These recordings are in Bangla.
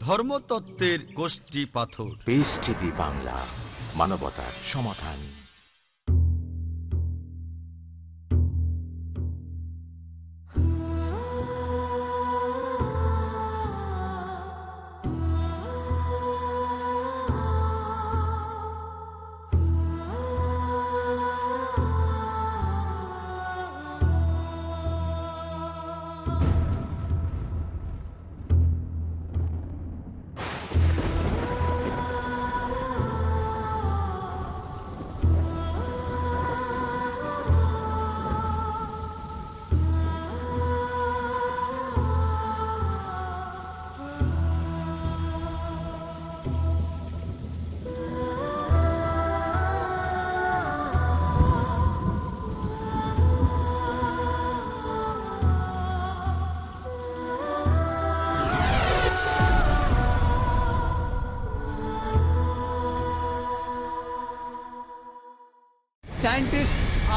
ধর্মতত্ত্বের গোষ্ঠী পাথর। বাংলা মানবতার সমাধান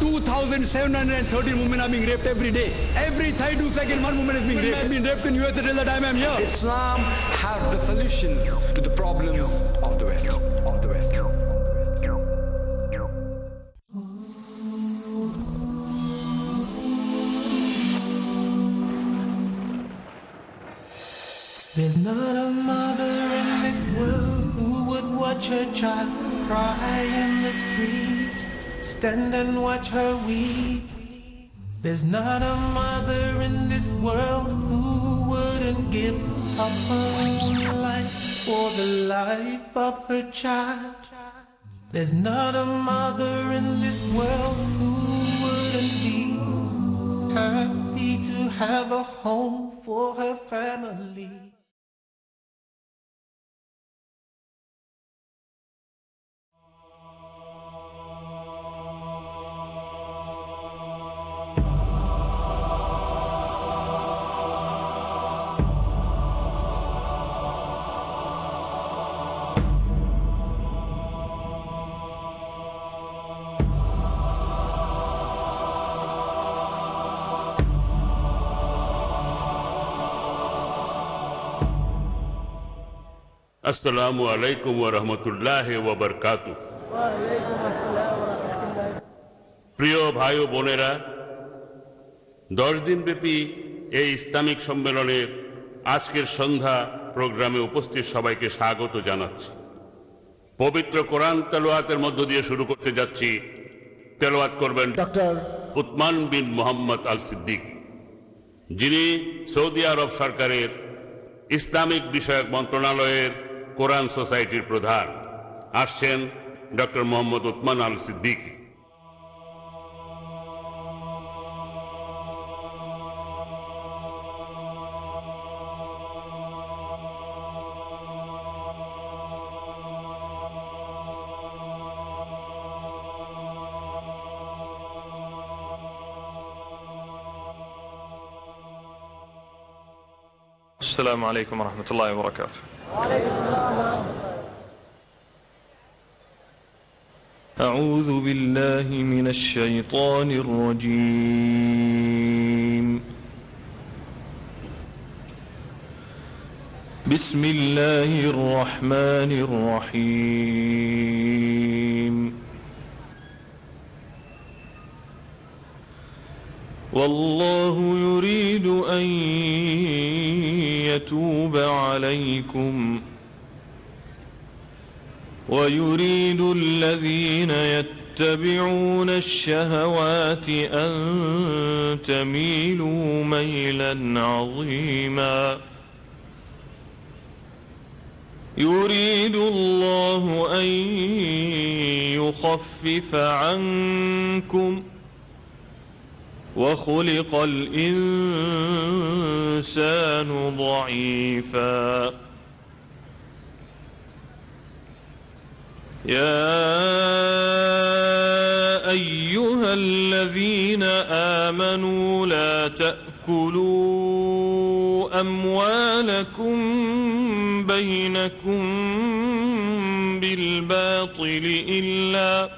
2,713 women are being raped every day. Every 32 seconds, one woman is being raped. I've been raped in US till the time I'm here. Islam has the solutions to the problems of the West. Of the West. There's not a mother in this world who would watch her child cry in the street, stand and watch her weep. There's not a mother in this world who wouldn't give up her own life for the life of her child. There's not a mother in this world who wouldn't be happy to have a home for her family. আসসালামু আলাইকুম রহমতুল্লাহ ওবরকাত প্রিয় ভাই ও বোনেরা দশ দিনব্যাপী এই ইসলামিক সম্মেলনের আজকের সন্ধ্যা প্রোগ্রামে উপস্থিত সবাইকে স্বাগত জানাচ্ছি। পবিত্র কোরআন তেলোয়াতের মধ্য দিয়ে শুরু করতে যাচ্ছি। তেলোয়াত করবেন doctor Uthman bin Muhammad al Siddiq যিনি সৌদি আরব সরকারের ইসলামিক বিষয়ক মন্ত্রণালয়ের কোরআন সোসাইটির প্রধান আসছেন doctor Mohammad Uthman al Siddiq السلام عليكم ورحمة الله وبركاته أعوذ بالله من الشيطان الرجيم. بسم الله الرحمن الرحيم. والله يريد أن يتوب عليكم ويريد الذين يتبعون الشهوات أن تميلوا ميلا عظيما. يريد الله أن يخفف عنكم وخلق الإنسان ضعيفا. يا الذين آمنوا لا تأكلوا أموالكم بينكم بالباطل إلا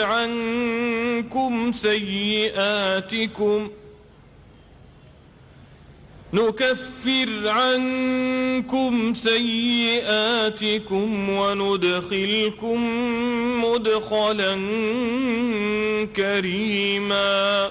عنكم سيئاتكم. نكفر عنكم سيئاتكم وندخلكم مدخلا كريما.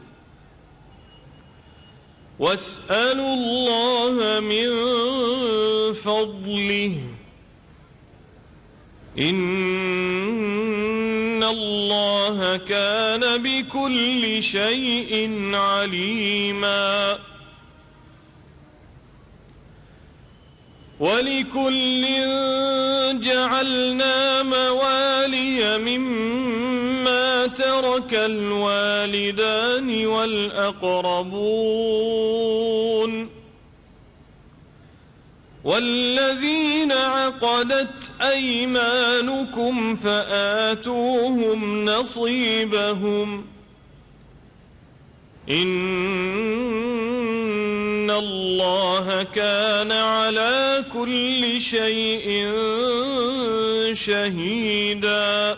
واسألوا الله من فضله إن الله كان بكل شيء عليما ولكل جعلنا موالي مما ترك الوالدان والأقربون والذين عقدت أيمانكم فآتوهم نصيبهم إن الله كان على كل شيء شهيدا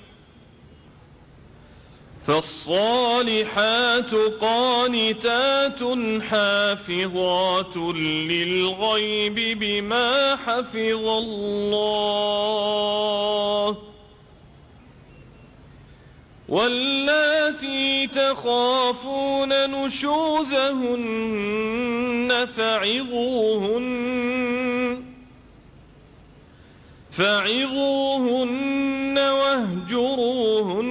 فالصالحات قانتات حافظات للغيب بما حفظ الله واللاتي تخافون نشوزهن فعظوهن فعظوهن واهجروهن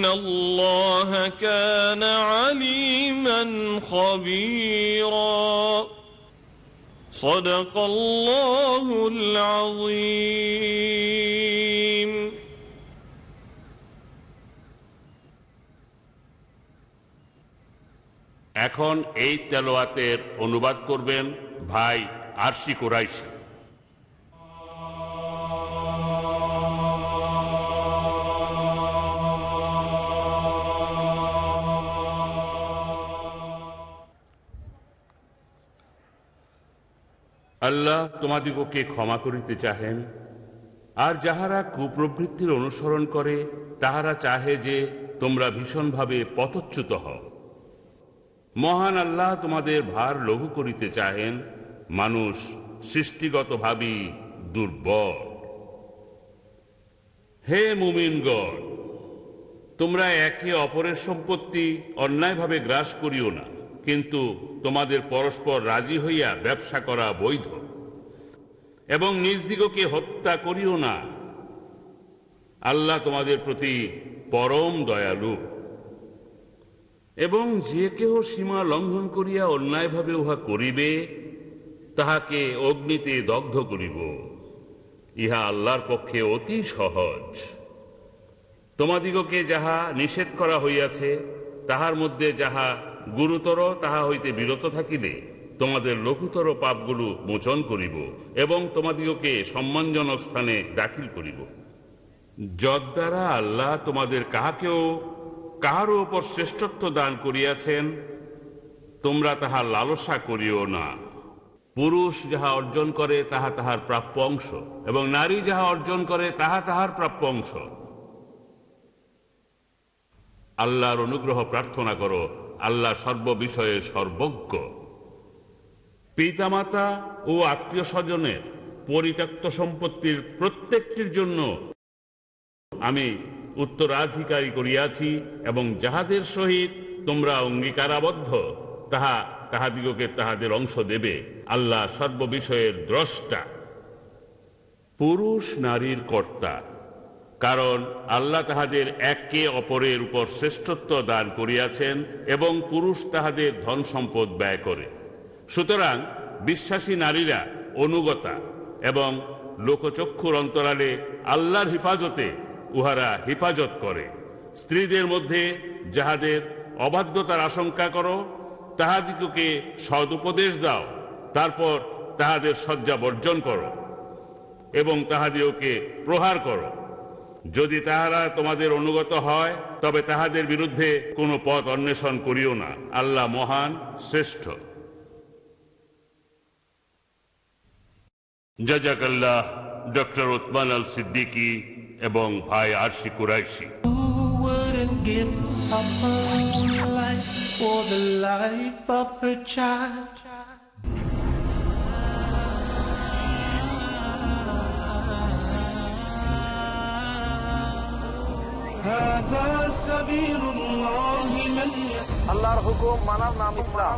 إن الله كان عليما خبيرا صدق الله العظيم এখন এই তেলোয়াতের অনুবাদ করবেন ভাই আরশি কুরাইশি আল্লাহ তোমাদিগকে ক্ষমা করিতে চাহেন। আর যাহারা কুপ্রবৃত্তির অনুসরণ করে, তাহারা চাহে যে তোমরা ভীষণভাবে পতচ্যুত হও। মহান আল্লাহ তোমাদের ভার লঘু করিতে চাহেন, মানুষ সৃষ্টিগতভাবেই দুর্বল। হে মুমিনগণ, তোমরা একে অপরের সম্পত্তি অন্যায়ভাবে গ্রাস করিও না, কিন্তু তোমাদের পরস্পর রাজি হইয়া ব্যবসা করা বৈধ। এবং নিজ দিগকে হত্যা করিও না। আল্লাহ তোমাদের প্রতি পরম দয়ালু। এবং যে কেহ সীমা লঙ্ঘন করিয়া অন্যায়ভাবে উহা করিবে, তাহাকে অগ্নিতে দগ্ধ করিব। ইহা আল্লাহর পক্ষে অতি সহজ। তোমাদিগকে যাহা নিষেধ করা হইয়াছে, তাহার মধ্যে যাহা গুরুতর, তাহা হইতে বিরত থাকিলে তোমাদের লঘুতর পাপগুলো মোচন করিব এবং তোমাদিগকে সম্মানজনক স্থানে দাখিল করিব। যদ্বারা আল্লাহ তোমাদের কাহাকেও কাহারও উপর শ্রেষ্ঠত্ব দান করিয়াছেন, তোমরা তাহা লালসা করিও না। পুরুষ যাহা অর্জন করে, তাহা তাহার প্রাপ্য অংশ, এবং নারী যাহা অর্জন করে, তাহা তাহার প্রাপ্য অংশ। আল্লাহর অনুগ্রহ প্রার্থনা করো, আল্লাহ সর্ববিষয়ে সর্বজ্ঞ। পিতামাতা ও আত্মীয় স্বজনের পরিত্যক্ত সম্পত্তির প্রত্যেকটির জন্য আমি উত্তরাধিকারী করিয়াছি এবং যাহাদের সহিত তোমরা অঙ্গীকারাবদ্ধ, তাহা তাহাদিগকে তাহাদের অংশ দেবে। আল্লাহ সর্ববিষয়ের দ্রষ্টা। পুরুষ নারীর কর্তা, কারণ আল্লাহ তাহাদের একে অপরের উপর শ্রেষ্ঠত্ব দান করিয়াছেন এবং পুরুষ তাহাদের ধন সম্পদ ব্যয় করে। সুতরাং বিশ্বাসী নারীরা অনুগতা এবং লোকচক্ষুর অন্তরালে আল্লাহর হেফাজতে উহারা হেফাজত করে। স্ত্রীদের মধ্যে যাহাদের অবাধ্যতার আশঙ্কা করো, তাহাদিগকে সদুপদেশ দাও, তারপর তাহাদের শয্যা বর্জন করো এবং তাহাদিওকে প্রহার করো। যদি তাহারা তোমাদের অনুগত হয়, তবে তাহাদের বিরুদ্ধে কোনো পথ অন্বেষণ করিও না। আল্লাহ মহান, শ্রেষ্ঠ। জাজাকাল্লাহ ডক্টর ওতমান আল সিদ্দিকি এবং ভাই আরশি কুরাইশি। আল্লাহর হুকুম মানার নাম ইসলাম।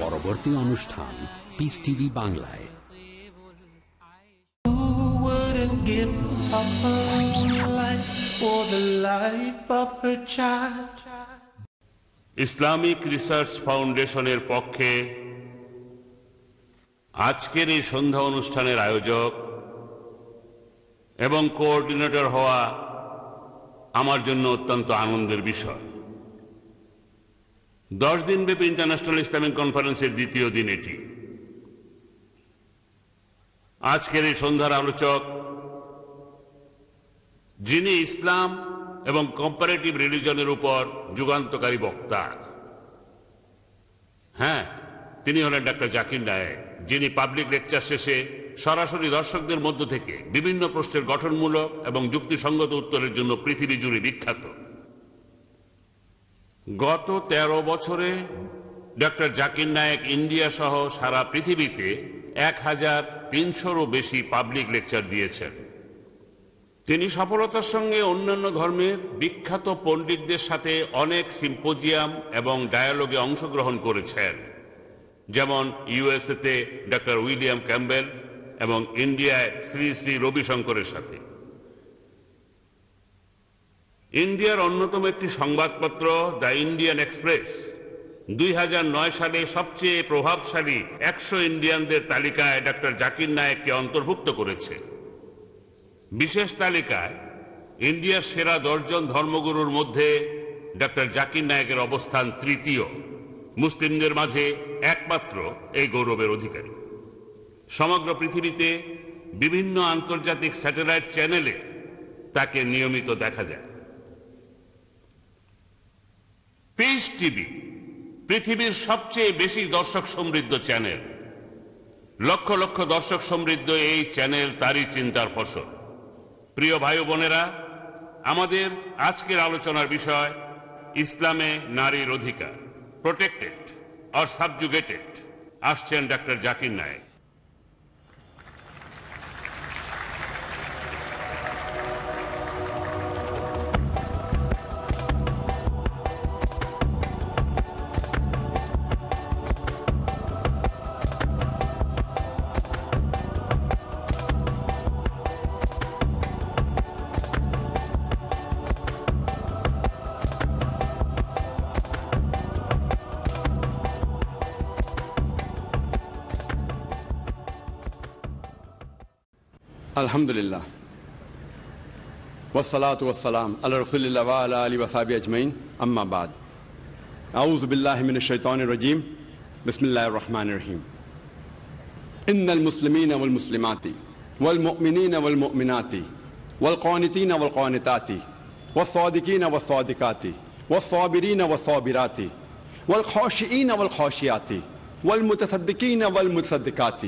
পরবর্তী অনুষ্ঠান পিস টিভি বাংলায়? ইসলামিক রিসার্চ ফাউন্ডেশনের পক্ষে আজকের এই সন্ধ্যা অনুষ্ঠানের আয়োজক এবং কোঅর্ডিনেটর হওয়া আমার জন্য অত্যন্ত আনন্দের বিষয় দশ দিন দিনব্যাপী ইন্টারন্যাশনাল ইসলামিক কনফারেন্সের দ্বিতীয় দিন এটি। আজকের এই সন্ধ্যার আলোচক যিনি ইসলাম এবং কম্পারেটিভ রিলিজনের উপর যুগান্তকারী বক্তা। হ্যাঁ তিনি হলেন ডাক্তার জাকির নায়েক, যিনি পাবলিক লেকচার শেষে সরাসরি দর্শকদের মধ্য থেকে বিভিন্ন প্রশ্নের গঠনমূলক এবং যুক্তিসঙ্গত উত্তরের জন্য পৃথিবী জুড়ে বিখ্যাত। গত ১৩ বছরে ডক্টর জাকির নায়েক ইন্ডিয়া সহ সারা পৃথিবীতে এক হাজার তিনশোরও বেশি পাবলিক লেকচার দিয়েছেন। তিনি সফলতার সঙ্গে অন্যান্য ধর্মের বিখ্যাত পণ্ডিতদের সাথে অনেক সিম্পোজিয়াম এবং ডায়ালগে অংশগ্রহণ করেছেন। যেমন ইউএসএতে ডক্টর উইলিয়াম ক্যাম্বেল এবং ইন্ডিয়ায় শ্রী শ্রী রবিশঙ্করের সাথে। ইন্ডিয়ার অন্যতম একটি সংবাদপত্র, দ্য ইন্ডিয়ান এক্সপ্রেস। দুই হাজার নয় সালে সবচেয়ে প্রভাবশালী একশো ইন্ডিয়ানদের তালিকায় ডক্টর জাকির নায়েককে অন্তর্ভুক্ত করেছে। বিশেষ তালিকায় ইন্ডিয়ার সেরা দশজন ধর্মগুরুর মধ্যে ডক্টর জাকির নায়েকের অবস্থান তৃতীয়। মুসলিমদের মাঝে একমাত্র এই গৌরবের অধিকারী। সমগ্র পৃথিবীতে বিভিন্ন আন্তর্জাতিক স্যাটেলাইট চ্যানেলে তাকে নিয়মিত দেখা যায়। পিস টিভি পৃথিবীর সবচেয়ে বেশি দর্শক সমৃদ্ধ চ্যানেল লক্ষ লক্ষ দর্শক সমৃদ্ধ এই চ্যানেল তারই চিন্তার ফসল। প্রিয় ভাই বোনেরা, আমাদের আজকের আলোচনার বিষয়, ইসলামে নারীর অধিকার প্রোটেক্টেড অর সাবজুগেটেড আসছেন ডাক্তার জাকির নায়েক। Alhamdulillah. والصلاة والسلام على رسول الله وعلى آله وصحبه أجمعين أما بعد أعوذ بالله من الشيطان الرجيم بسم الله الرحمن الرحيم إن المسلمين والمسلمات والمؤمنين والمؤمنات والقانتين والقانتات والصادقين والصادقات والصابرين والصابرات والخاشئين والخاشيات والمتصدقين والمتصدقات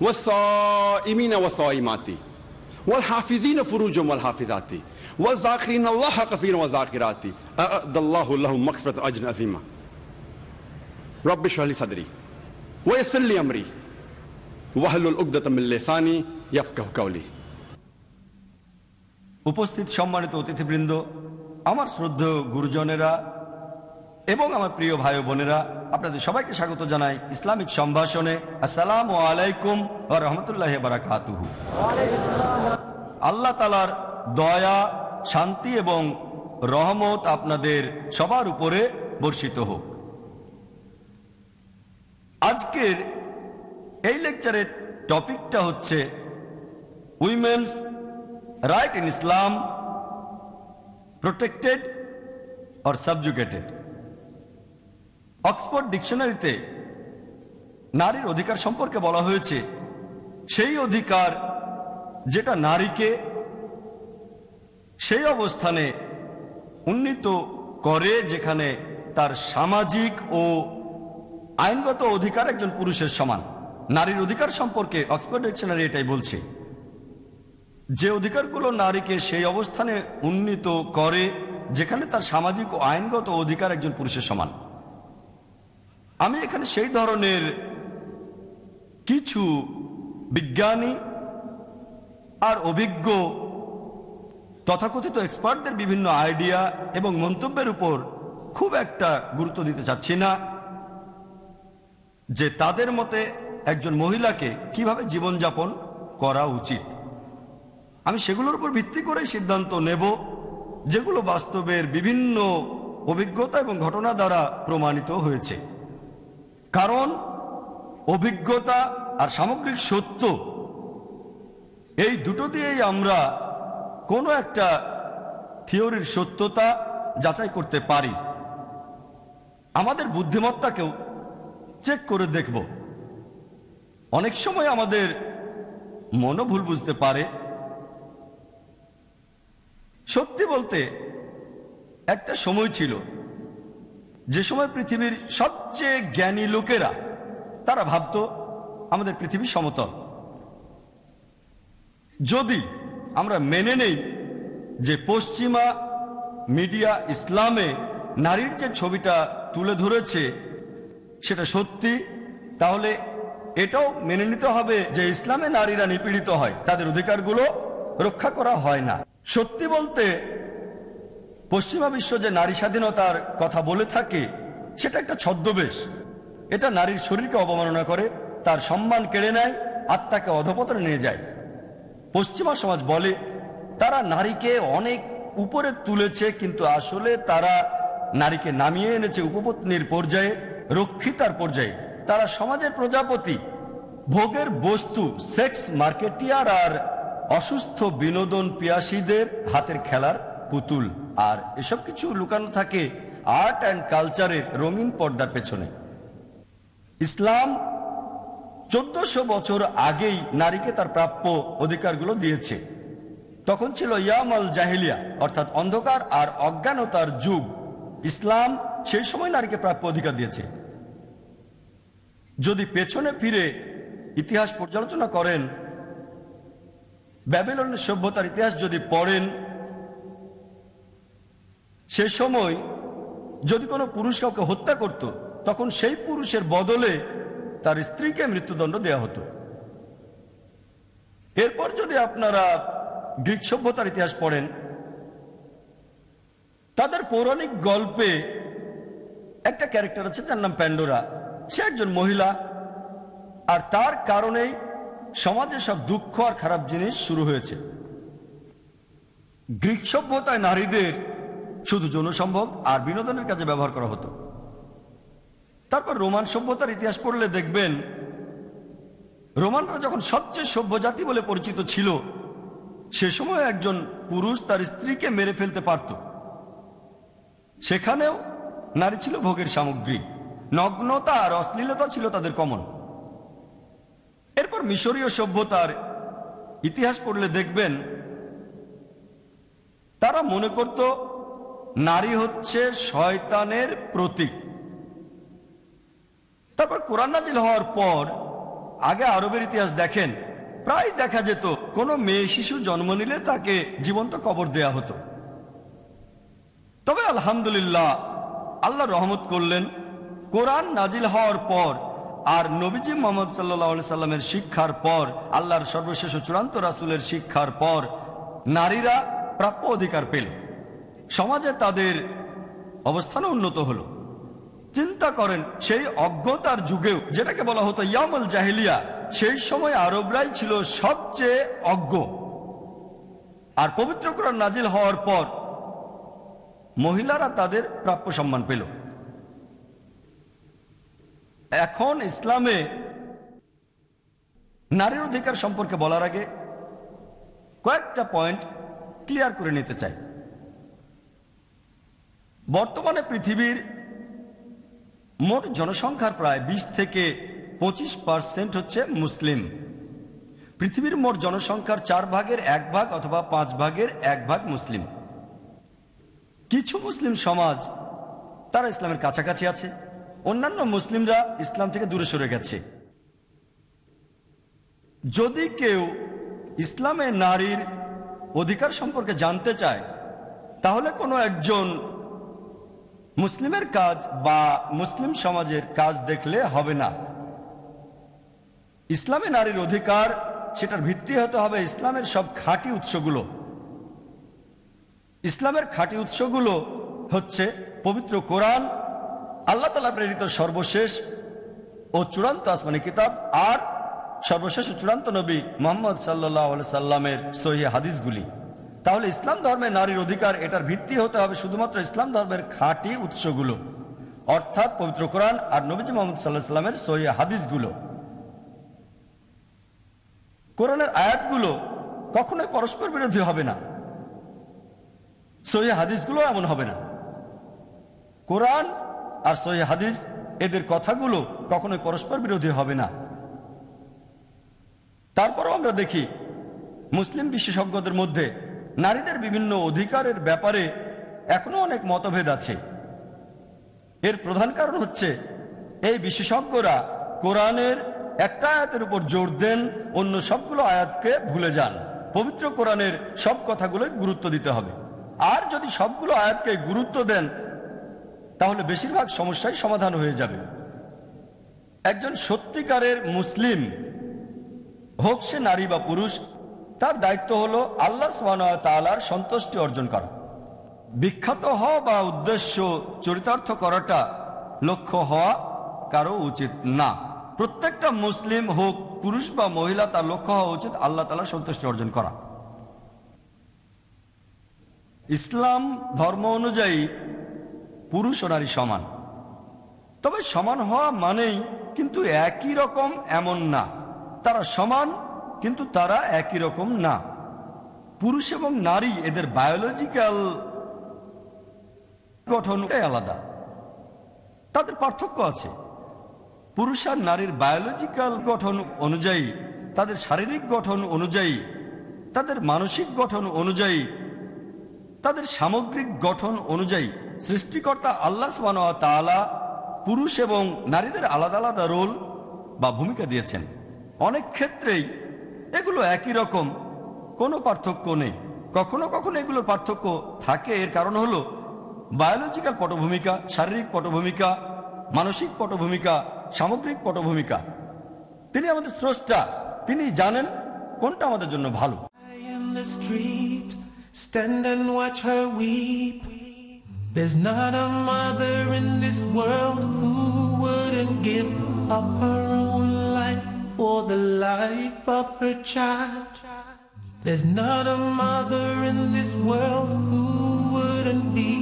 والصائمين والصائمات والحافظين فروجهم والحافظات والذاكرين الله كثيرا والذاكرات أعد الله لهم مغفرة أجر عظيمة رب اشرح لي صدري ويسر لي أمري واحلل عقدة من لساني يفقه قولي উপস্থিত সম্মানিত অতিথিবৃন্দ আমার শ্রদ্ধেয় গুরুজনেরা এবং আমার প্রিয় ভাই বোনেরা, আপনাদের সবাইকে স্বাগত জানাই ইসলামিক সম্ভাষণে। আসসালামু আলাইকুম রহমতুল্লাহ বারাকাতুহু। আল্লাহ তালার দয়া, শান্তি এবং রহমত আপনাদের সবার উপরে বর্ষিত হোক। আজকের এই লেকচারের টপিকটা হচ্ছে women's right in Islam, protected or subjugated Oxford ডিকশনারিতে নারীর অধিকার সম্পর্কে বলা হয়েছে। সেই অধিকার যেটা নারীকে সেই অবস্থানে উন্নীত করে যেখানে তার সামাজিক ও আইনগত অধিকার একজন পুরুষের সমান। নারীর অধিকার সম্পর্কে অক্সফোর্ড ডিকশনারি এটাই বলছে। যে অধিকারগুলো নারীকে সেই অবস্থানে উন্নীত করে, যেখানে তার সামাজিক ও আইনগত অধিকার একজন পুরুষের সমান। আমি এখানে সেই ধরনের কিছু বিজ্ঞানী আর অভিজ্ঞ তথাকথিত এক্সপার্টদের বিভিন্ন আইডিয়া এবং মন্তব্যের উপর খুব একটা গুরুত্ব দিতে চাচ্ছি না যে তাদের মতে একজন মহিলাকে কীভাবে জীবনযাপন করা উচিত। আমি সেগুলোর উপর ভিত্তি করেই সিদ্ধান্ত নেব, যেগুলো বাস্তবের বিভিন্ন অভিজ্ঞতা এবং ঘটনা দ্বারা প্রমাণিত হয়েছে। কারণ, অভিজ্ঞতা আর সামগ্রিক সত্য, এই দুটো দিয়েই আমরা কোনো একটা থিওরির সত্যতা যাচাই করতে পারি। আমাদের বুদ্ধিমত্তাকেও চেক করে দেখব। অনেক সময় আমাদের মনও ভুল বুঝতে পারে। সত্যি বলতে, একটা সময় ছিল যে সময় পৃথিবীর সবচেয়ে জ্ঞানী লোকেরা, তারা ভাবত আমাদের পৃথিবী সমতল। যদি আমরা মেনে নেই যে পশ্চিমা মিডিয়া ইসলামে নারীর যে ছবিটা তুলে ধরেছে সেটা সত্যি, তাহলে এটাও মেনে নিতে হবে যে ইসলামে নারীরা নিপীড়িত হয়, তাদের অধিকারগুলো রক্ষা করা হয় না। সত্যি বলতে পশ্চিমা বিশ্ব যে নারী স্বাধীনতার কথা বলে থাকে, সেটা একটা ছদ্মবেশ। এটা নারীর শরীরকে অবমাননা করে, তার সম্মান কেড়ে নেয়, আত্মাকে অধপতনে নিয়ে যায়। পশ্চিমা সমাজ বলে, তারা নারীকে অনেক উপরে তুলেছে, কিন্তু আসলে তারা নারীকে নামিয়ে এনেছে উপপত্নীর পর্যায়ে, রক্ষিতার পর্যায়ে। তারা সমাজের প্রজাপতি, ভোগের বস্তু, সেক্স মার্কেটিয়ার আর অসুস্থ বিনোদন পিয়াসীদের হাতের খেলার পুতুল আর এসব কিছু লুকানো থাকে আর্ট অ্যান্ড কালচারের রঙিন পর্দার পেছনে। ইসলাম চোদ্দশো বছর আগেই নারীকে তার প্রাপ্য অধিকারগুলো দিয়েছে। তখন ছিল ইয়ামাল জাহিলিয়া, অর্থাৎ অন্ধকার আর অজ্ঞানতার যুগ। ইসলাম সেই সময় নারীকে প্রাপ্য অধিকার দিয়েছে। যদি পেছনে ফিরে ইতিহাস পর্যালোচনা করেন, ব্যাবিলনের সভ্যতার ইতিহাস যদি পড়েন সে সময় যদি কোনো পুরুষ কাউকে হত্যা করত, তখন সেই পুরুষের বদলে তার স্ত্রীকে মৃত্যুদণ্ড দেওয়া হতো। এরপর যদি আপনারা গ্রিক সভ্যতার ইতিহাস পড়েন, তাদের পৌরাণিক গল্পে একটা ক্যারেক্টার আছে, যার নাম প্যান্ডোরা। সে একজন মহিলা, আর তার কারণেই সমাজে সব দুঃখ আর খারাপ জিনিস শুরু হয়েছে। গ্রিক সভ্যতায় নারীদের শুধু যৌনসম্ভোগ আর বিনোদনের কাজে ব্যবহার করা হতো। তারপর রোমান সভ্যতার ইতিহাস পড়লে দেখবেন, রোমানরা যখন সবচেয়ে সভ্য জাতি বলে পরিচিত ছিল, সে সময় একজন পুরুষ তার স্ত্রীকে মেরে ফেলতে পারত। সেখানেও নারী ছিল ভোগের সামগ্রী। নগ্নতা আর অশ্লীলতা ছিল তাদের কমন। এরপর মিশরীয় সভ্যতার ইতিহাস পড়লে দেখবেন, তারা মনে করত নারী হচ্ছে শয়তানের প্রতীক। তারপর কোরআন নাজিল হওয়ার পর, আগে আরবের ইতিহাস দেখেন, প্রায় দেখা যেত কোনো মেয়ে শিশু জন্ম নিলে তাকে জীবন্ত কবর দেয়া হতো। তবে আলহামদুলিল্লাহ, আল্লাহ রহমত করলেন, কোরআন নাজিল হওয়ার পর আর নবীজি মোহাম্মদ সাল্লাহ সাল্লামের শিক্ষার পর, আল্লাহর সর্বশেষ চূড়ান্ত রাসুলের শিক্ষার পর নারীরা প্রাপ্য অধিকার পেল। সমাজে তাদের অবস্থানও উন্নত হলো। চিন্তা করেন, সেই অজ্ঞতার যুগেও, যেটাকে বলা হতো ইয়ামল জাহিলিয়া, সেই সময় আরবরাই ছিল সবচেয়ে অজ্ঞ। আর পবিত্র কোরআন নাজিল হওয়ার পর মহিলারা তাদের প্রাপ্য সম্মান পেল। এখন ইসলামে নারীর অধিকার সম্পর্কে বলার আগে কয়েকটা পয়েন্ট ক্লিয়ার করে নিতে চাই। বর্তমানে পৃথিবীর মোট জনসংখ্যার প্রায় বিশ থেকে পঁচিশ পার্সেন্ট হচ্ছে মুসলিম। পৃথিবীর মোট জনসংখ্যার চার ভাগের এক ভাগ অথবা পাঁচ ভাগের এক ভাগ মুসলিম। কিছু মুসলিম সমাজ তারা ইসলামের কাছাকাছি আছে, অন্যান্য মুসলিমরা ইসলাম থেকে দূরে সরে গেছে। যদি কেউ ইসলামে নারীর অধিকার সম্পর্কে জানতে চায়, তাহলে কোনো একজন মুসলিমের কাজ বা মুসলিম সমাজের কাজ দেখলে হবে না। ইসলামে নারীর অধিকার, সেটার ভিত্তি হতে হবে ইসলামের সব খাঁটি উৎসগুলো। ইসলামের খাঁটি উৎসগুলো হচ্ছে পবিত্র কোরআন, আল্লাহ তালা প্রেরিত সর্বশেষ ও চূড়ান্ত আসমানি কিতাব আর সর্বশেষ চূড়ান্ত নবী মোহাম্মদ সাল্লাহ সাল্লামের সহি হাদিসগুলি। তাহলে ইসলাম ধর্মে নারীর অধিকার এটার ভিত্তি হতে হবে শুধুমাত্র ইসলাম ধর্মের খাঁটি উৎসগুলো, অর্থাৎ পবিত্র কোরআন আর নবীজি মোহাম্মদ সাল্লাহ সাল্লামের সহি হাদিসগুলো। কোরআনের আয়াতগুলো কখনোই পরস্পর বিরোধী হবে না। সহি হাদিসগুলো এমন হবে না। কোরআন আর সহি হাদিস, এদের কথাগুলো কখনোই পরস্পর বিরোধী হবে না। তারপরও আমরা দেখি মুসলিম বিশেষজ্ঞদের মধ্যে নারীদের বিভিন্ন অধিকারের ব্যাপারে এখনও অনেক মতভেদ আছে। এর প্রধান কারণ হচ্ছে, এই বিশেষজ্ঞরা কোরআনের একটা আয়াতের উপর জোর দেন, অন্য সবগুলো আয়াতকে ভুলে যান। পবিত্র কোরআনের সব কথাগুলোই গুরুত্ব দিতে হবে। আর যদি সবগুলো আয়াতকে গুরুত্ব দেন, তাহলে বেশিরভাগ সমস্যাই সমাধান হয়ে যাবে। একজন সত্যিকারের মুসলিম, হোক সে নারী বা পুরুষ তার দায়িত্ব হলো আল্লাহ তালার সন্তুষ্টি অর্জন করা। বিখ্যাত হওয়া বা উদ্দেশ্য চরিতার্থ করাটা লক্ষ্য হওয়া কারও উচিত না। প্রত্যেকটা মুসলিম হোক, পুরুষ বা মহিলা, তার লক্ষ্য হওয়া উচিত আল্লাহ তালা সন্তুষ্টি অর্জন করা। ইসলাম ধর্ম অনুযায়ী পুরুষ ও নারী সমান। তবে সমান হওয়া মানেই কিন্তু একই রকম এমন না। তারা সমান কিন্তু তারা একই রকম না। পুরুষ এবং নারী এদের বায়োলজিক্যাল গঠনটাই আলাদা। তাদের পার্থক্য আছে। পুরুষ আর নারীর বায়োলজিক্যাল গঠন অনুযায়ী, তাদের শারীরিক গঠন অনুযায়ী, তাদের মানসিক গঠন অনুযায়ী, তাদের সামগ্রিক গঠন অনুযায়ী, সৃষ্টিকর্তা আল্লাহ তাআলা পুরুষ এবং নারীদের আলাদা আলাদা রোল বা ভূমিকা দিয়েছেন। অনেক ক্ষেত্রেই এগুলো একই রকম। কোনো পার্থক্য নেই। কখনো কখনো এগুলোর পার্থক্য থাকে। এর কারণ হলো বায়োলজিক্যাল পটভূমিকা, শারীরিক পটভূমিকা, মানসিক পটভূমিকা, সামগ্রিক পটভূমিকা। তিনি আমাদের স্রষ্টা। তিনি জানেন কোনটা আমাদের জন্য ভালো. There's not a mother in this world who wouldn't give up her own the life of her child. There's not a mother in this world who wouldn't be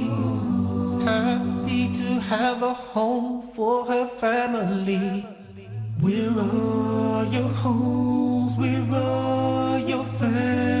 happy to have a home for her family. We're all your homes? we're all your families?